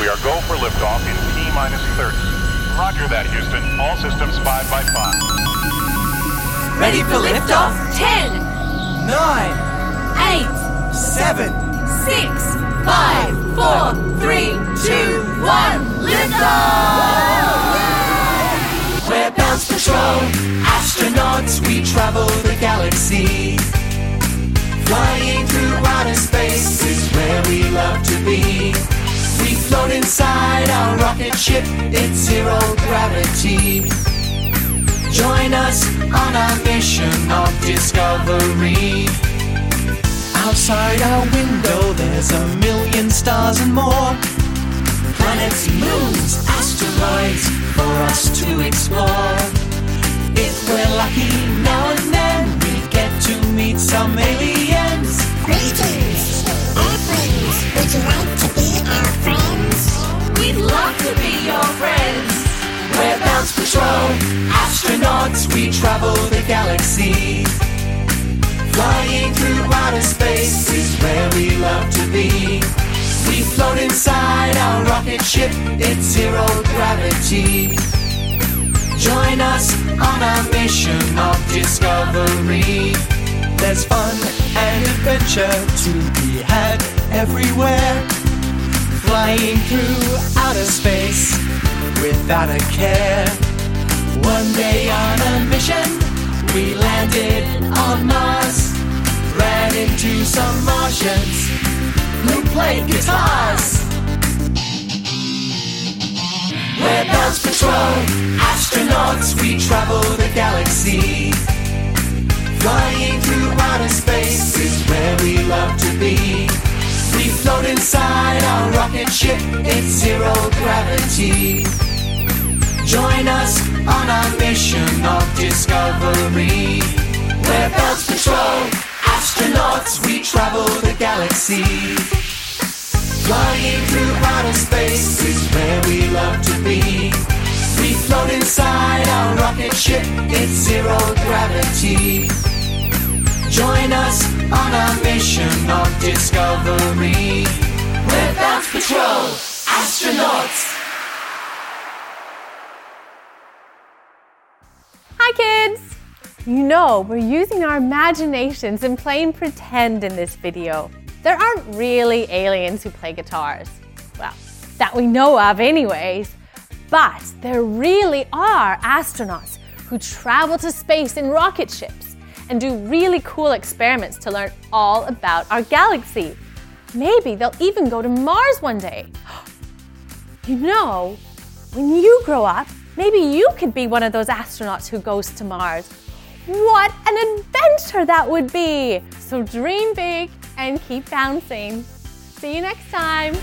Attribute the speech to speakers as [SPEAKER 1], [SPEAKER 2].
[SPEAKER 1] We are go for liftoff in T minus 30. Roger that, Houston. All systems 5 by 5.
[SPEAKER 2] Ready for liftoff?
[SPEAKER 3] 10,
[SPEAKER 2] Nine,
[SPEAKER 3] 8,
[SPEAKER 2] seven,
[SPEAKER 3] 6, 5, 4, 3, 2, 1, lift off!
[SPEAKER 2] We're Bounce Patrol, astronauts, we travel the galaxy. Flying through outer space is where we love to be. Float inside our rocket ship, it's zero gravity. Join us on our mission of discovery. Outside our window, there's a million stars and more. Planets, moons, asteroids for us to explore. If we're lucky now and then, we get to meet some aliens. Astronauts, we travel the galaxy. Flying through outer space is where we love to be. We float inside our rocket ship, it's zero gravity. Join us on our mission of discovery. There's fun and adventure to be had everywhere. Flying through outer space without a care. One day on a mission, we landed on Mars. Ran into some Martians who played guitars. We're Bounce Patrol, astronauts, we travel the galaxy. Flying through outer space is where we love to be. We float inside our rocket ship, it's zero gravity. Of discovery. We're Patrol, astronauts, we travel the galaxy. Flying through outer space is where we love to be. We float inside our rocket ship, it's zero gravity. Join us on our mission of discovery. We're Bounce Patrol, astronauts.
[SPEAKER 4] Hi, kids! You know, we're using our imaginations and playing pretend in this video. There aren't really aliens who play guitars. Well, that we know of, anyways. But there really are astronauts who travel to space in rocket ships and do really cool experiments to learn all about our galaxy. Maybe they'll even go to Mars one day. You know, when you grow up, maybe you could be one of those astronauts who goes to Mars. What an adventure that would be! So dream big and keep bouncing. See you next time.